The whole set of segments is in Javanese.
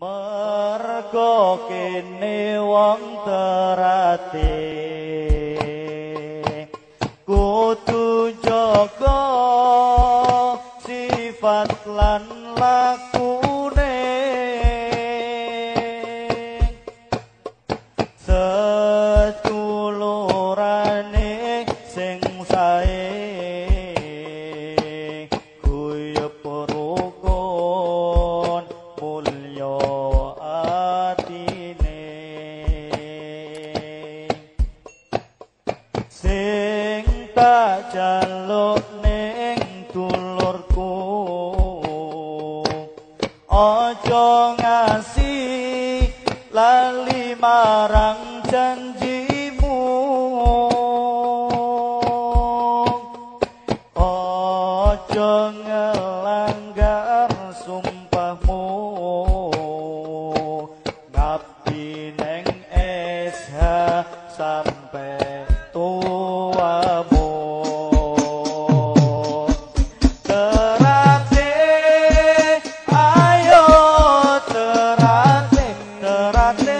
Mergo kene wong terate tak jaluk ning dulurku. Aja ngasih lali marang janjimu. Aja ngelanggar sumpahmu. Ngabdi neng SH terate terate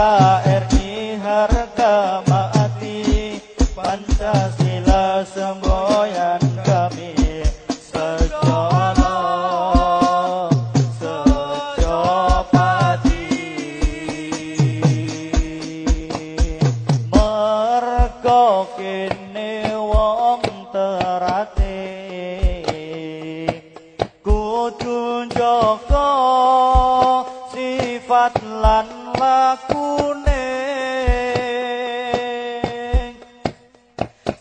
NKRI harga mati Pancasila semboyan kami. Sejono sejopati. Mergo kene wong terate. Kudu njaga sifat lan lakune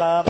ça